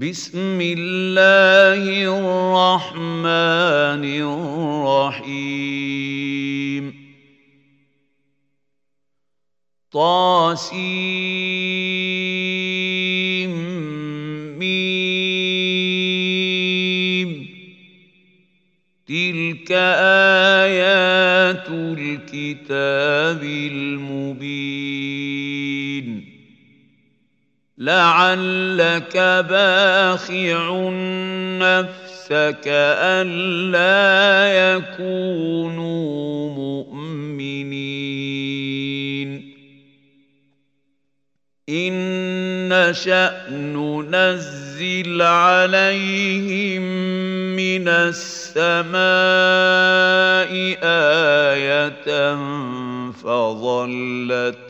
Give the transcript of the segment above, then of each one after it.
بسم الله الرحمن الرحيم. طاسيم ميم. تلك آيات الكتاب المبين. لعلك باخع نفسك ألا يكونوا مؤمنين. إن نشأ ننزل عليهم من السماء آية فظلت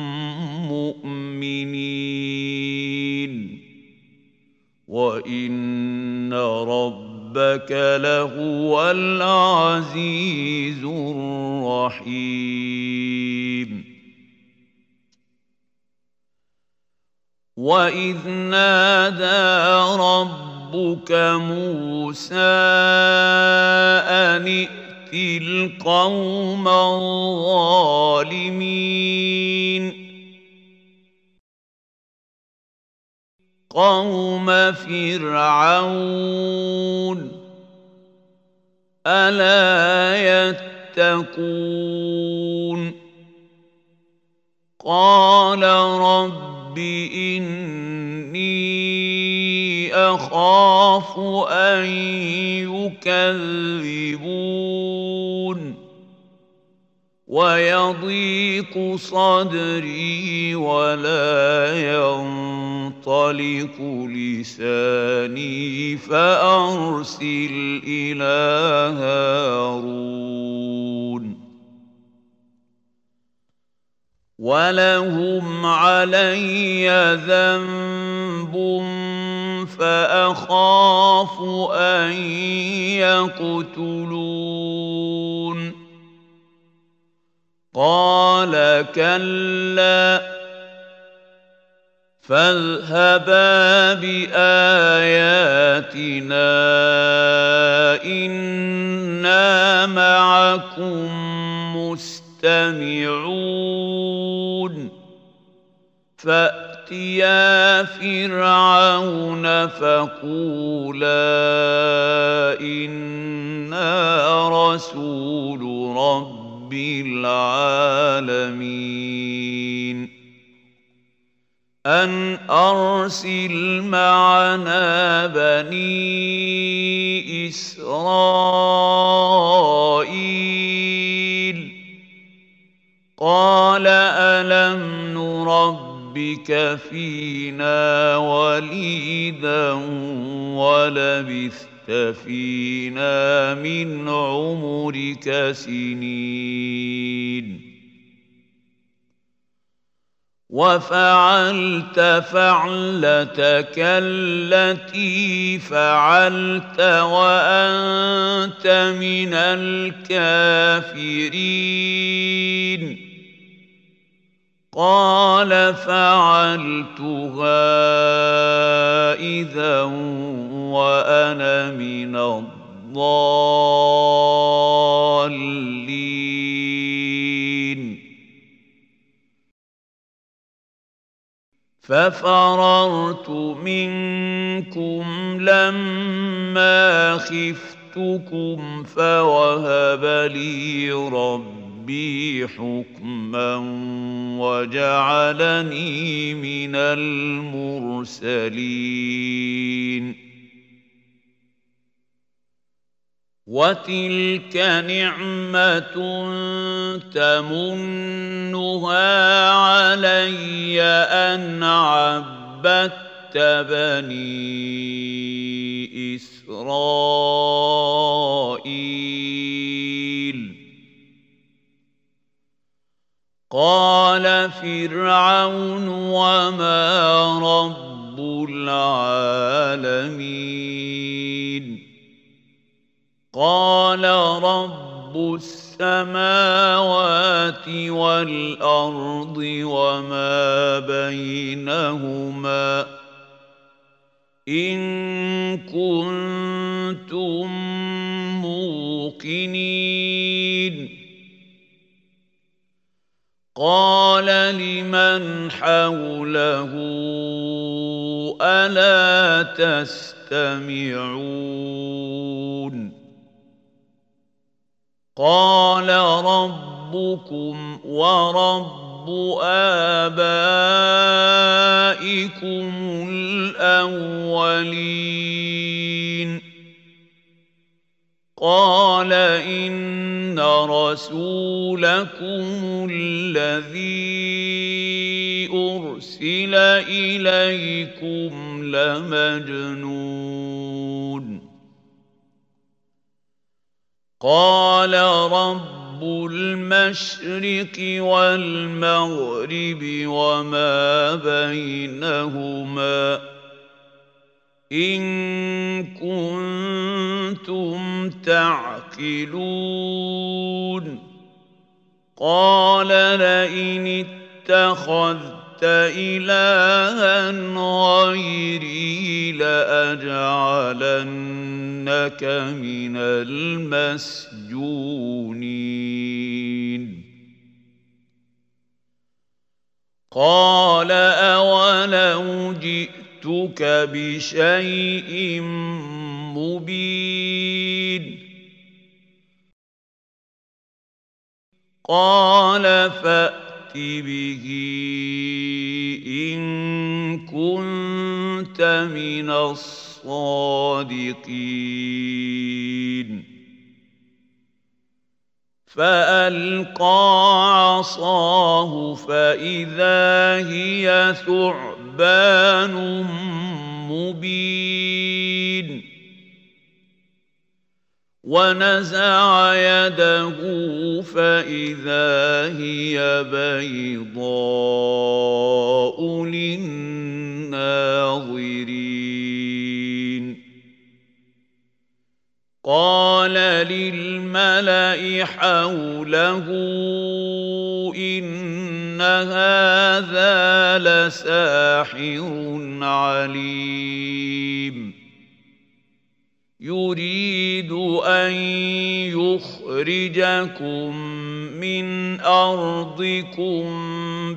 وان ربك لهو العزيز الرحيم واذ نادى ربك موسى ان ائت القوم الظالمين قوم فرعون ألا يتقون قال رب إني أخاف أن يكذبون ويضيق صدري ولا ينطلق لساني فأرسل إلى هارون. ولهم علي ذنب فأخاف أن يقتلون. قال كلا فاذهبا بآياتنا إنا معكم مستمعون. فأتيا فرعون فقولا إنا رسول رب رب العالمين. أن أرسل معنا بني إسرائيل. قال ألم نربك فينا وليدا ولبثت فينا من عمرك سنين. وفعلت فعلتك التي فعلت وأنت من الكافرين. قال فعلتها إذا وأنا من الضالين. ففررت منكم لما خفتكم فوهب لي ربي حكما وجعلني من المرسلين وتلك نعمة تمنها علي أن عبدت بني إسرائيل قال فرعون وما رب العالمين قال رب السماوات والارض وما بينهما ان كنتم موقنين قال لمن حوله ألا تستمعون قال ربكم ورب آبائكم الأولين قال إن رسولكم الذي أرسل إليكم لمجنون. قال رب المشرق والمغرب وما بينهما إن كنتم تعقلون. قال لئن اتخذت إلها غيري لأجعلنك من المسجونين. قال أولو جئتك بشيء مبين. قال فأ به إن كنت من الصادقين. فألقى عصاه فإذا هي ثعبان مبين. ونزع يده فإذا هي بيضاء للناظرين. قال للملأ حوله إن هذا لساحر عليم يريد ان يخرجكم من ارضكم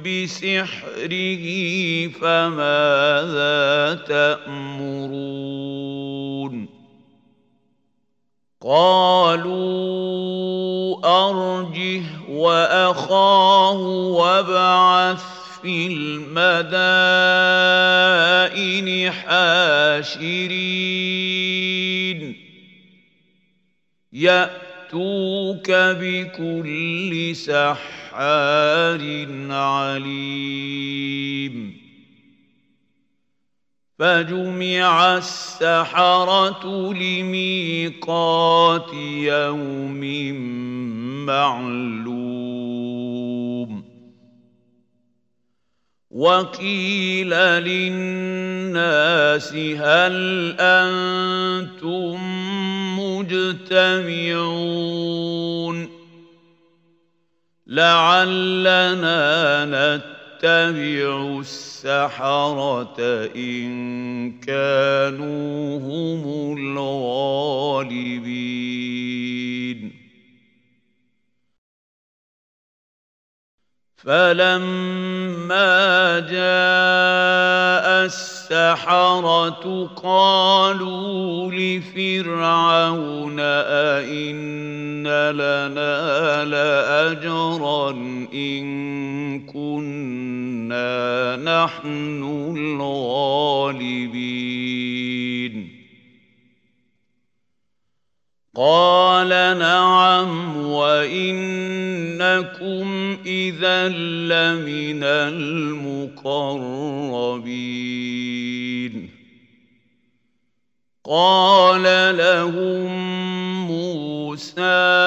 بسحره فماذا تامرون قالوا أرجه وأخاه وابعث في المدائن حاشرين. يأتوك بكل سحار عليم. فجمع السحرة لميقات يوم معلوم. وقيل للناس هل أنتم مجتمعون؟ لعلنا اتبعوا السحرة إن كانوا هم الغالبين. فلما جاء السحرة قالوا لفرعون أئن لنا لأجرا إن كنا نحن الغالبين قال نعم وإنكم إذا لمن المقربين. قال لهم موسى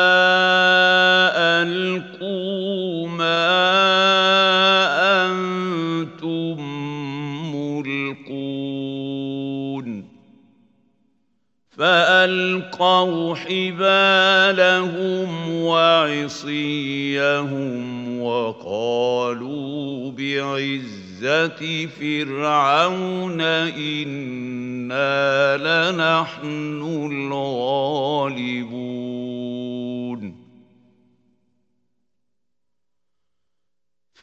فألقوا حبالهم وعصيهم وقالوا بعزة فرعون إنا لنحن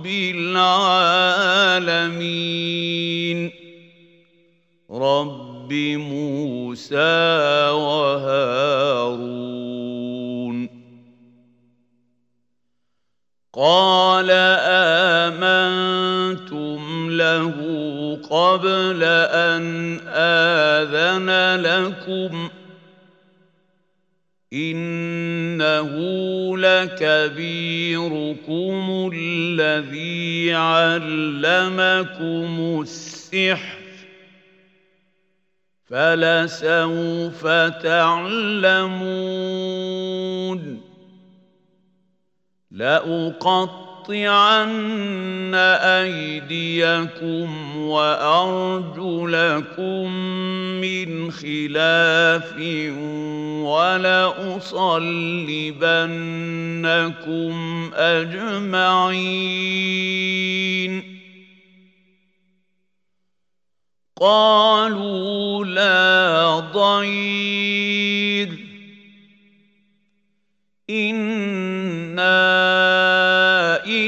رب العالمين. رب موسى وهارون. قال آمنتم له قبل أن آذن لكم ۖ إنه لكبيركم الذي علمكم السحر فلسوف تعلمون لأقطع لأقطعن أيديكم وأرجلكم من خلاف ولأصلبنكم أجمعين. قالوا لا ضير. إِنَّا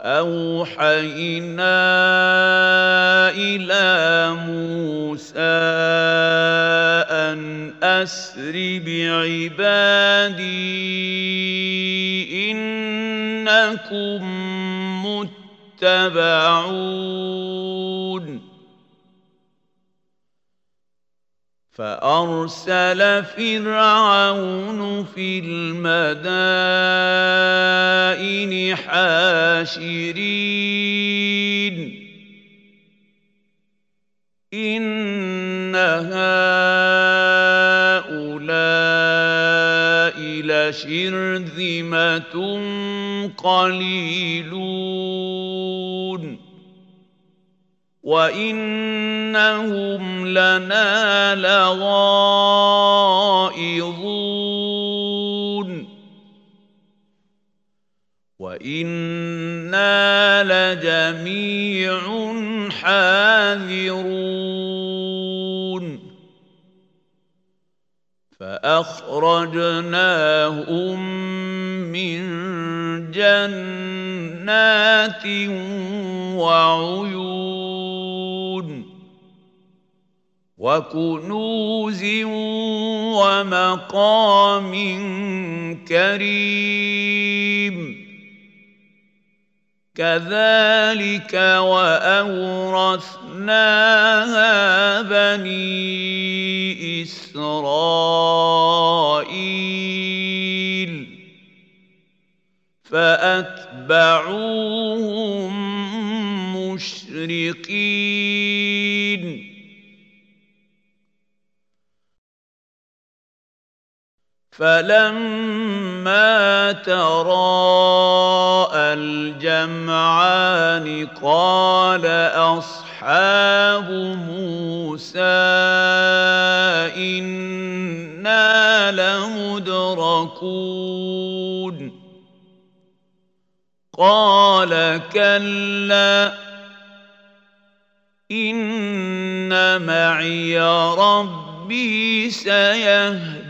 وأوحينا إلى موسى أن أسر بعبادي إنكم متبعون. فأرسل فرعون في المدائن حاشرين. إن هؤلاء لشرذمة قليلون. وإنهم لنا لغائظون وإنا لجميع حاذرون فأخرجناهم من جنات وعيون وكنوز ومقام كريم. كذلك وأورثناها بني إسرائيل فأتبعوهم مشرقين. فلما تراءى الجمعان قال أصحاب موسى إنا لمدركون. قال كلا إن معي ربي سيهدين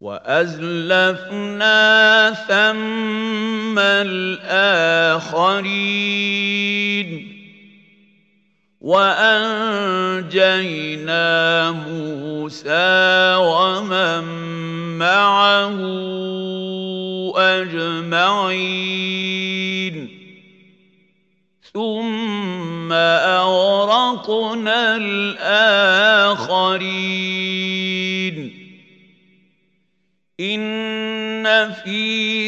وأزلفنا ثم الآخرين وأنجينا موسى ومن معه أجمعين ثم أغرقنا الآخرين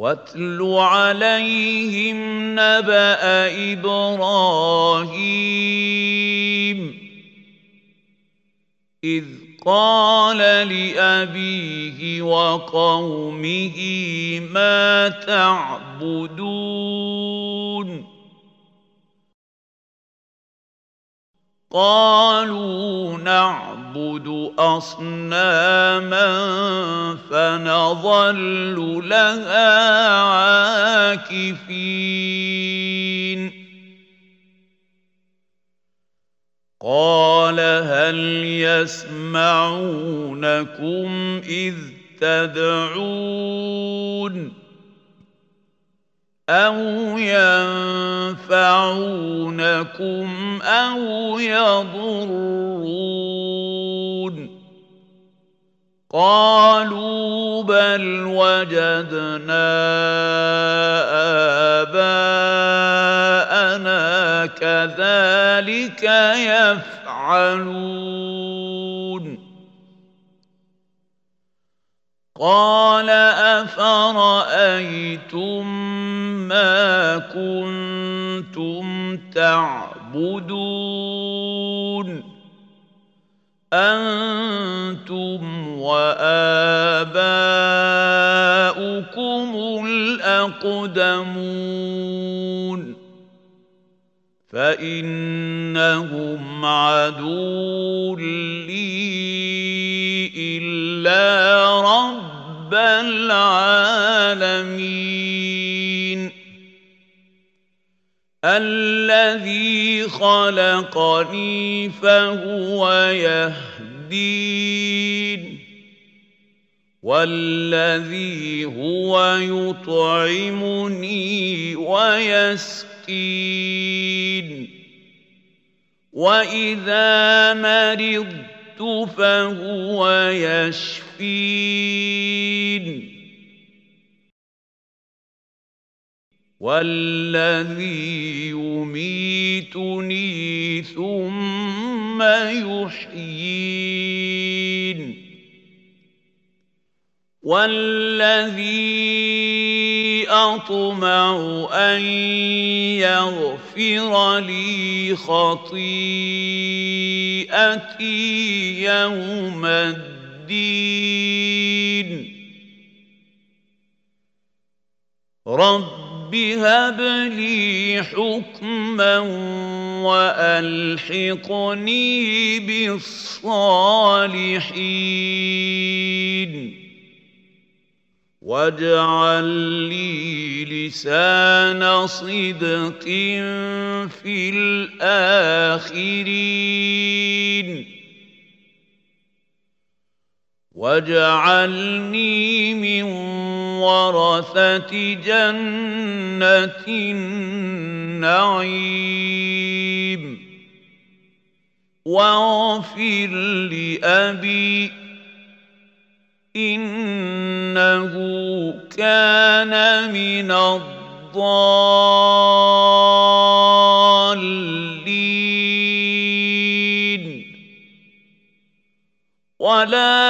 واتل عليهم نبأ إبراهيم إذ قال لأبيه وقومه ما تعبدون قالوا نعبد أصناما فنظل لها عاكفين. قال هل يسمعونكم إذ تدعون؟ أو ينفعونكم أو يضرون قالوا بل وجدنا آباءنا كذلك يفعلون قال افرايتم ما كنتم تعبدون أنتم واباؤكم الاقدمون فانهم عدو لي الا رب رب العالمين الذي خلقني فهو يهدين والذي هو يطعمني ويسقين. وإذا مرضت فهو يشفين. والذي يميتني ثم يحيين. والذي أطمع أن يغفر لي خطيئتي يوم الدين. رب هب لي حكما والحقني بالصالحين واجعل لي لسان صدق في الاخرين واجعلني من ورثه جنه النعيم واغفر لابي إنه كان من الضالين ولا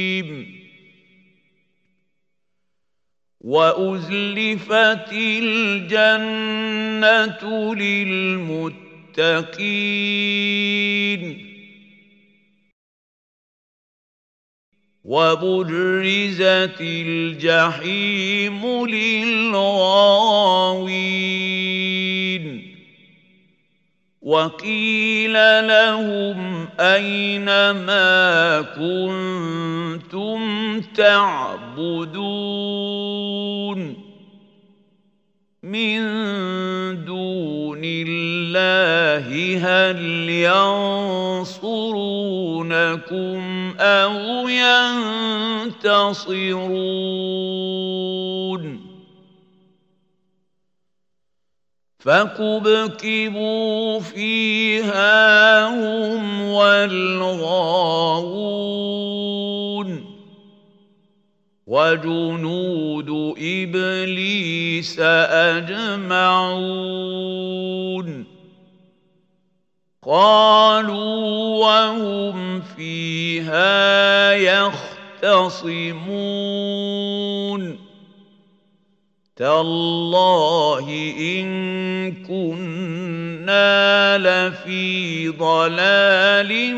وأزلفت الجنة للمتقين. وبرزت الجحيم للغاوين. وقيل لهم اين ما كنتم تعبدون من دون الله هل ينصرونكم أو ينتصرون فكبكبوا فيها هم والغاوون وجنود إبليس أجمعون قالوا وهم فيها يختصمون تالله إن كنا لفي ضلال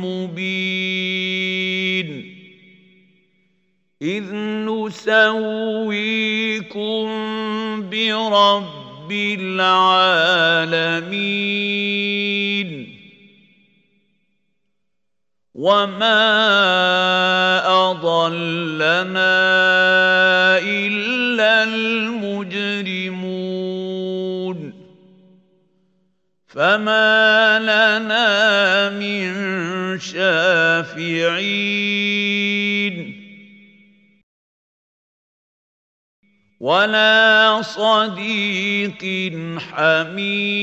مبين. إذ نسويكم برب العالمين. وما أضلنا إلا المجرمون. فما لنا من شافعين. ولا صديق حميم.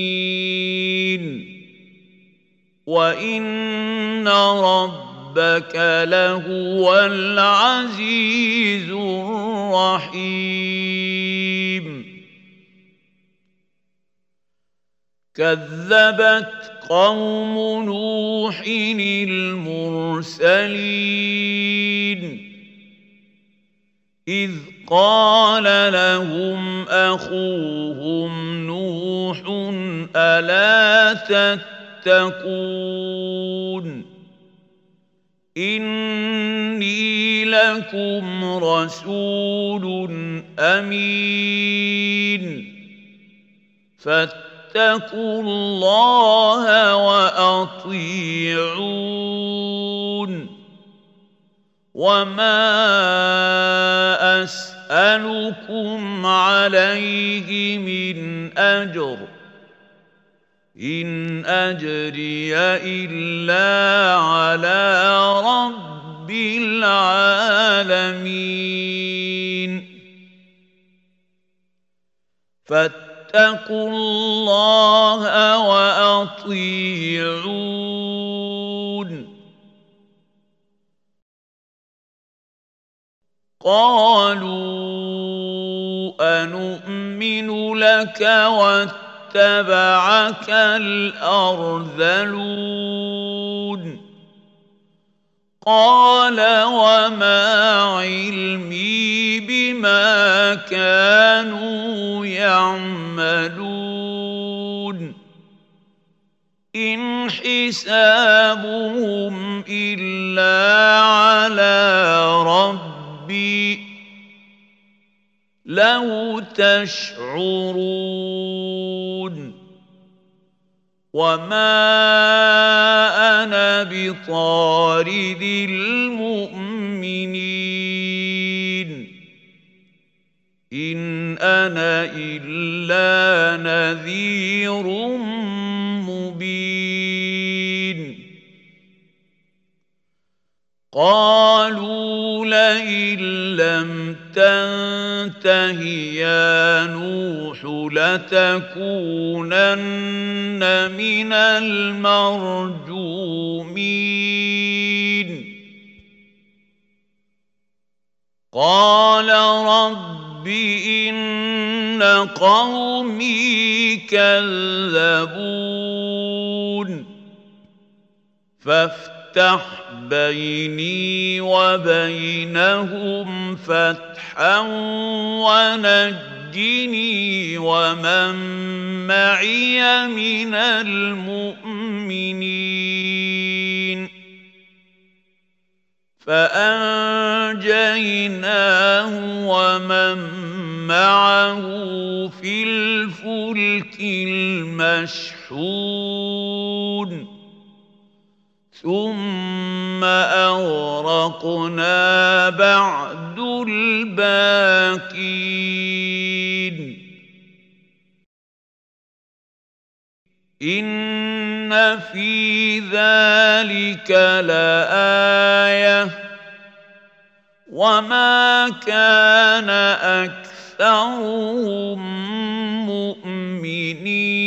وان ربك لهو العزيز الرحيم كذبت قوم نوح المرسلين إذ قال لهم اخوهم نوح الا تتقون إني لكم رسول أمين. فاتقوا الله وأطيعون. وما أسألكم عليه من أجر. ان اجري الا على رب العالمين فاتقوا الله واطيعون قالوا انومن لك واتبعك الأرذلون. قال وما علمي بما كانوا يعملون. إن حسابهم إلا على ربي. لو تشعرون وما أنا بطارد المؤمنين ان أنا الا نذير قالوا لئن لم تنته يا نوح لتكونن من المرجومين. قال رب إن قومي كذبون. فافتح بيني وبينهم فتحا ونجني ومن معي من المؤمنين فانجيناه ومن معه في الفلك المشحون ثم اغرقنا بعد الباقين ان في ذلك لايه وما كان اكثرهم مؤمنين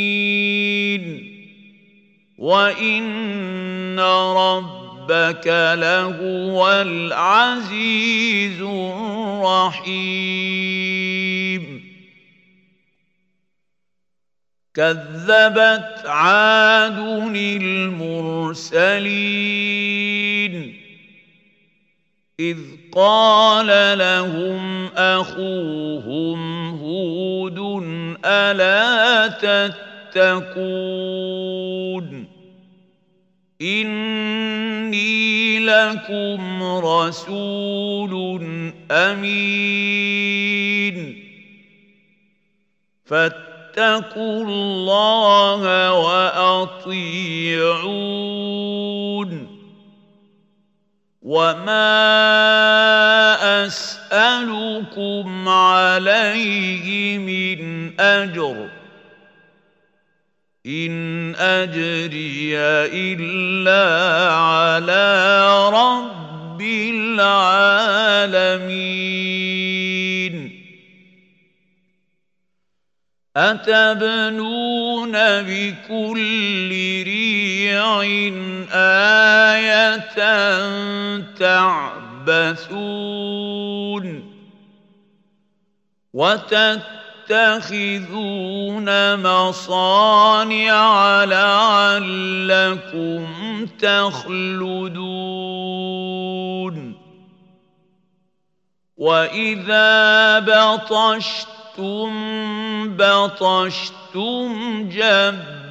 وان ربك لهو العزيز الرحيم كذبت عاد المرسلين اذ قال لهم اخوهم هود الا تتقون إني لكم رسول أمين. فاتقوا الله وأطيعون. وما أسألكم عليه من أجر. إن أجري إلا على رب العالمين. أتبنون بكل ريع آية تعبثون وتتخذون مصانع لعلكم تخلدون. وإذا بطشتم بطشتم جبارين.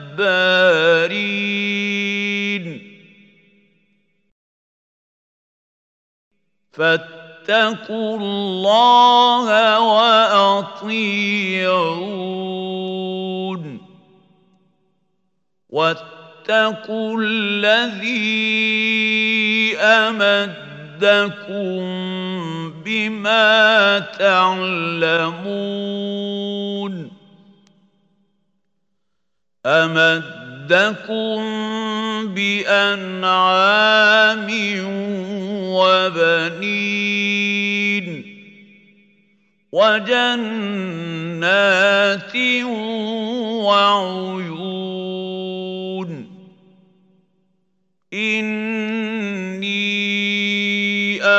فاتقوا الله وأطيعون. واتقوا الذي أمدكم بما تعلمون. أمدكم بأنعام وبنين وجنات وعيون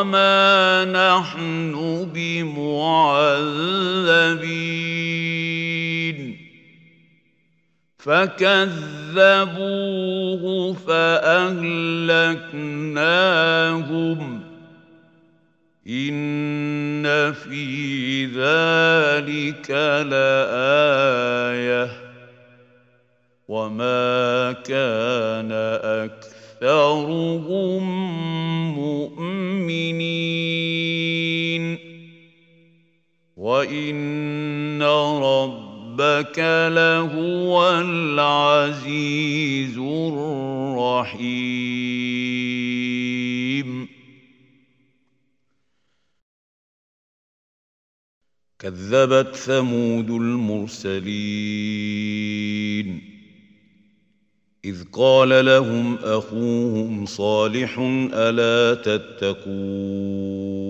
وما نحن بمعذبين فكذبوه فاهلكناهم ان في ذلك لايه وما كان اكثرهم وان ربك لهو العزيز الرحيم كذبت ثمود المرسلين اذ قال لهم اخوهم صالح الا تتقون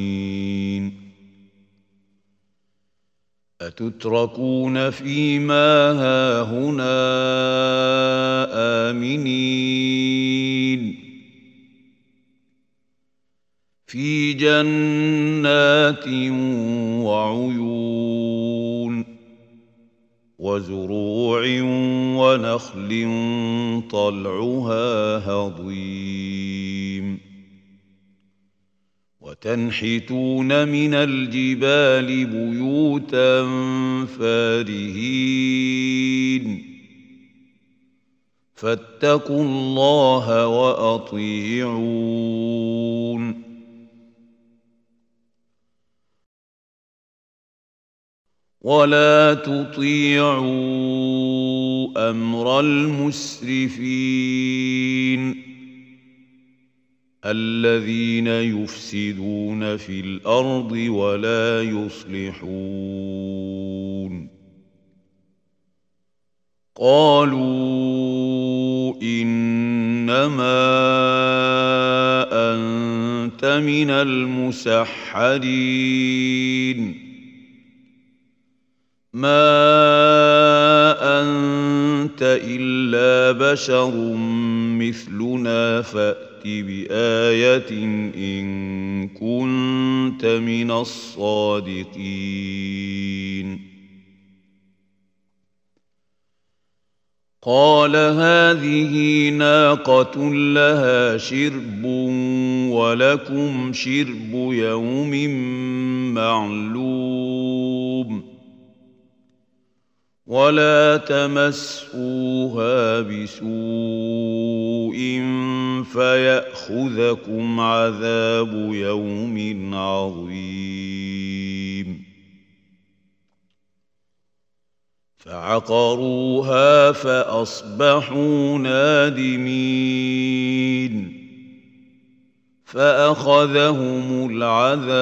أتتركون فيما هاهنا آمنين؟ في جنات وعيون وزروع ونخل طلعها هضيم. وتنحتون من الجبال بيوتا فارهين. فاتقوا الله وأطيعون. ولا تطيعوا أمر المسرفين. الذين يفسدون في الأرض ولا يصلحون. قالوا إنما أنت من المسحرين. ما أنت إلا بشر مثلنا فات بآية إن كنت من الصادقين. قال هذه ناقة لها شرب ولكم شرب يوم معلوم. ولا تمسوها بسوء فيأخذكم عذاب يوم عظيم. فعقروها فأصبحوا نادمين. فأخذهم العذاب.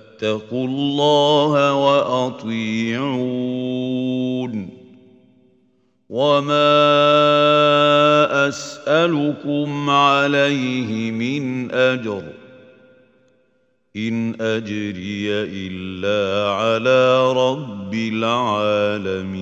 الله وأطيعون. وما أسألكم عليه من أجر. إن أجري إلا على رب العالمين.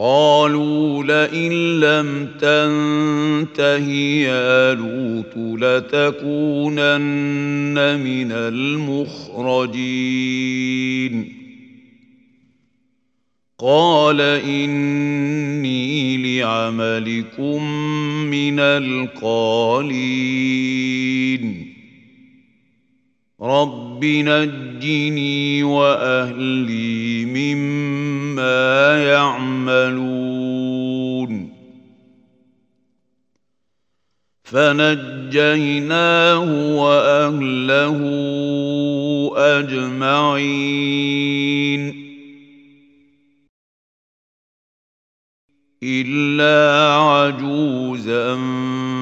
قالوا لئن لم تنته يا لوط لتكونن من المخرجين. قال إني لعملكم من القالين. رب نجني واهلي مما يعملون فنجيناه واهله اجمعين الا عجوزا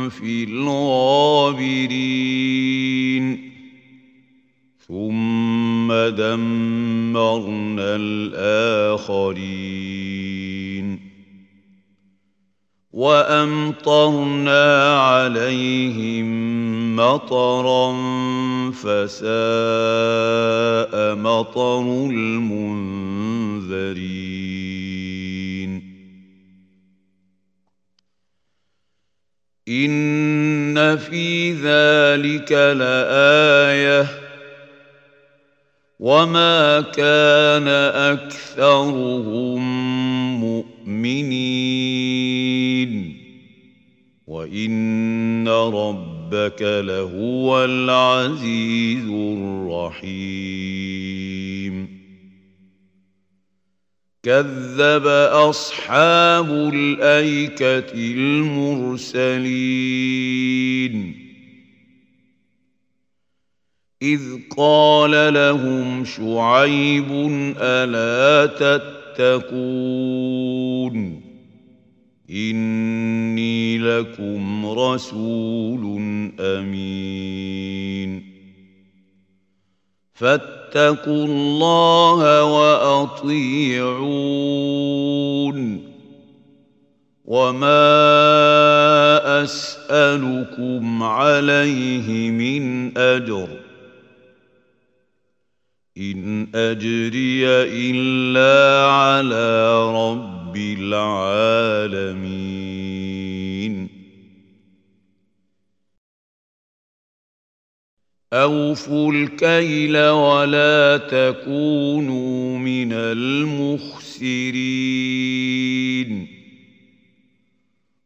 في الغابرين ثم دمرنا الآخرين. وأمطرنا عليهم مطرا فساء مطر المنذرين. إن في ذلك لآية وما كان اكثرهم مؤمنين وان ربك لهو العزيز الرحيم كذب اصحاب الايكه المرسلين إذ قال لهم شعيب ألا تتقون إني لكم رسول أمين فاتقوا الله وأطيعون وما أسألكم عليه من أجر إن أجري إلا على رب العالمين. أوفوا الكيل ولا تكونوا من المخسرين.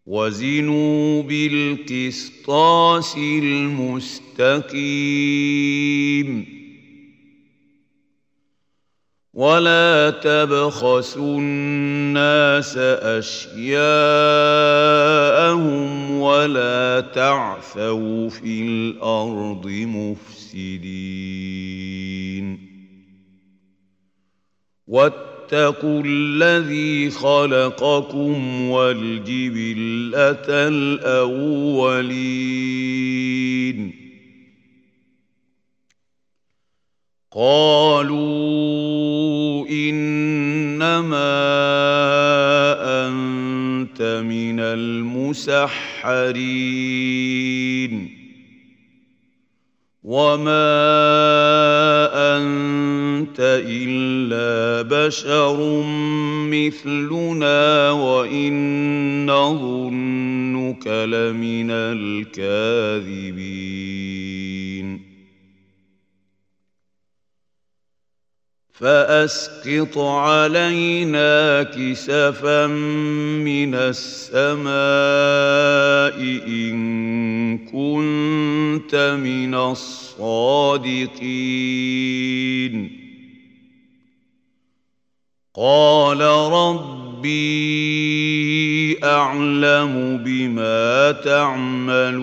وزنوا بالقسطاس المستقيم. ولا تبخسوا الناس اشياءهم ولا تعثوا في الأرض مفسدين واتقوا الذي خلقكم والجبله الاولين قالوا إنما أنت من المسحرين وما أنت إلا بشر مثلنا وإن نظنك لمن الكاذبين فأسقط علينا كسفا من السماء إن كنت من الصادقين. قال ربي أعلم بما تعملون.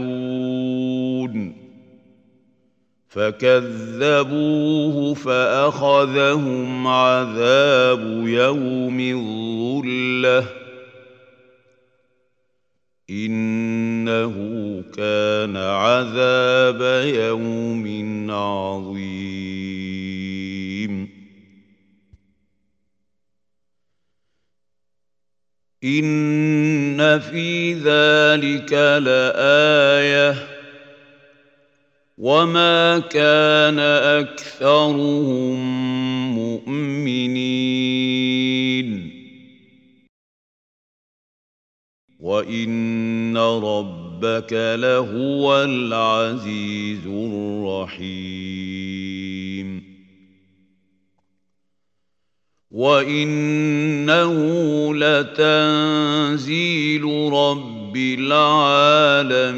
فكذبوه فأخذهم عذاب يوم الظلة. إنه كان عذاب يوم عظيم. إن في ذلك لآية وما كان اكثرهم مؤمنين وان ربك لهو العزيز الرحيم وانه لتنزيل رب العالمين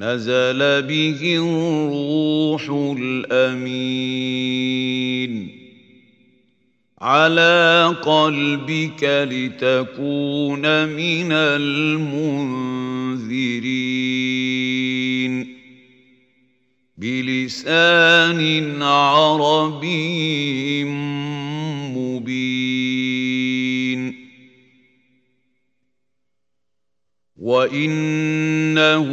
نزل به الروح الأمين. على قلبك لتكون من المنذرين. بلسان عربي وانه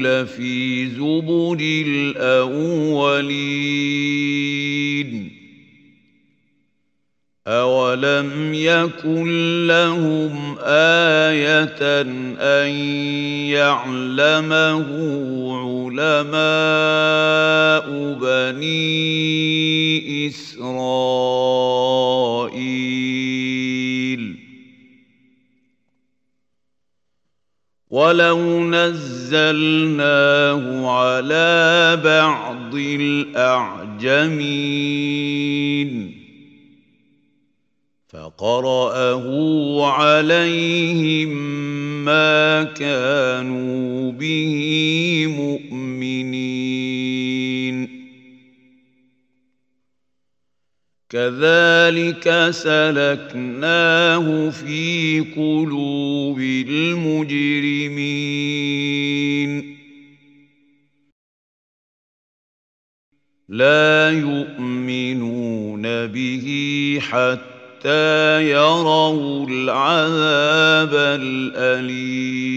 لفي زبر الاولين اولم يكن لهم إيه ان يعلمه علماء بني اسرائيل ولو نزلناه على بعض الاعجمين فقراه عليهم ما كانوا به مؤمنين كذلك سلكناه في قلوب المجرمين. لا يؤمنون به حتى يروا العذاب الأليم.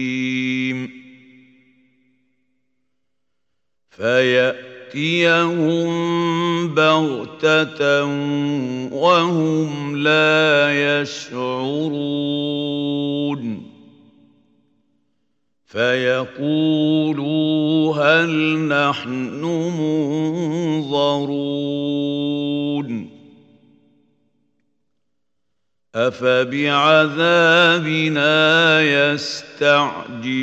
فيأتي ياتيهم بغته وهم لا يشعرون فيقولوا هل نحن منظرون افبعذابنا يستعجلون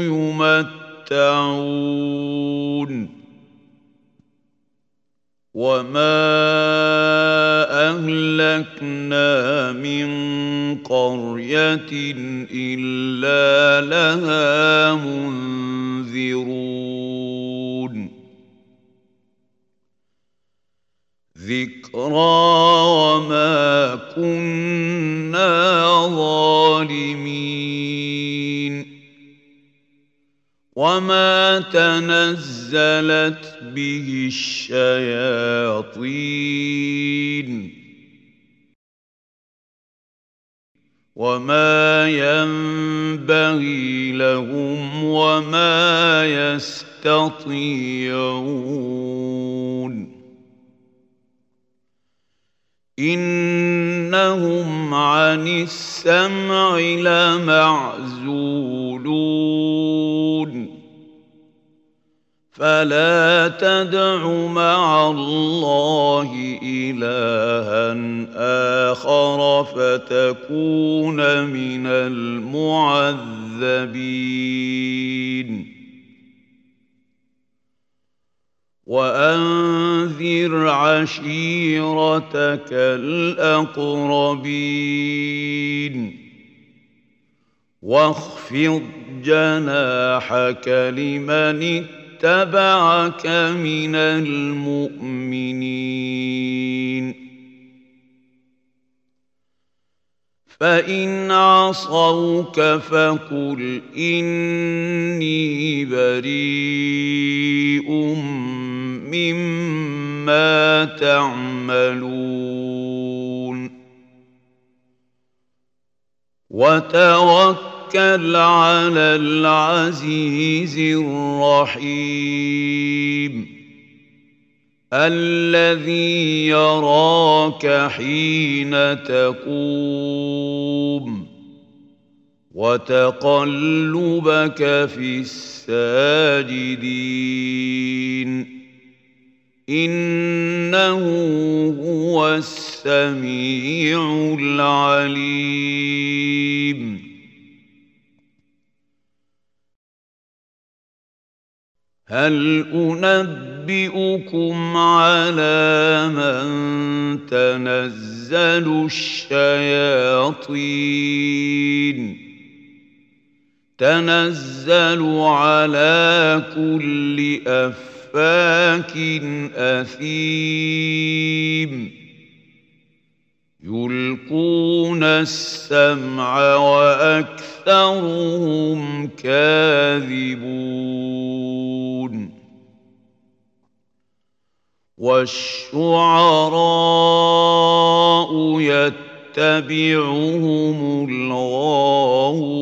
يمتعون وما اهلكنا من قريه الا لها منذرون ذكرى وما كنا ظالمين وما تنزلت به الشياطين وما ينبغي لهم وما يستطيعون انهم عن السمع لمعزولون فلا تدع مع الله إلها آخر فتكون من المعذبين. وأنذر عشيرتك الأقربين. واخفض جناحك لمن اتبعك من المؤمنين. فإن عصوك فقل إني بريء مما تعملون. وتوكل توكل على العزيز الرحيم. الذي يراك حين تقوم. وتقلبك في الساجدين. إنه هو السميع العليم. هل انبئكم على من تنزل الشياطين؟ تنزل على كل افاك اثيم يلقون السمع واكثرهم كاذبون والشعراء يتبعهم الغاوون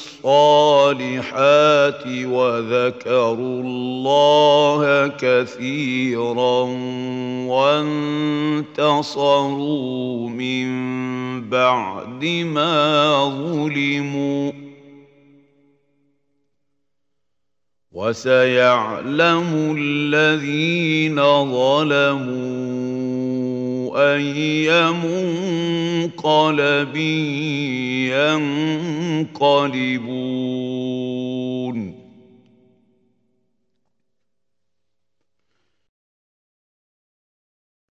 الصالحات وذكروا الله كثيرا وانتصروا من بعد ما ظلموا وسيعلم الذين ظلموا أي منقلب ينقلبون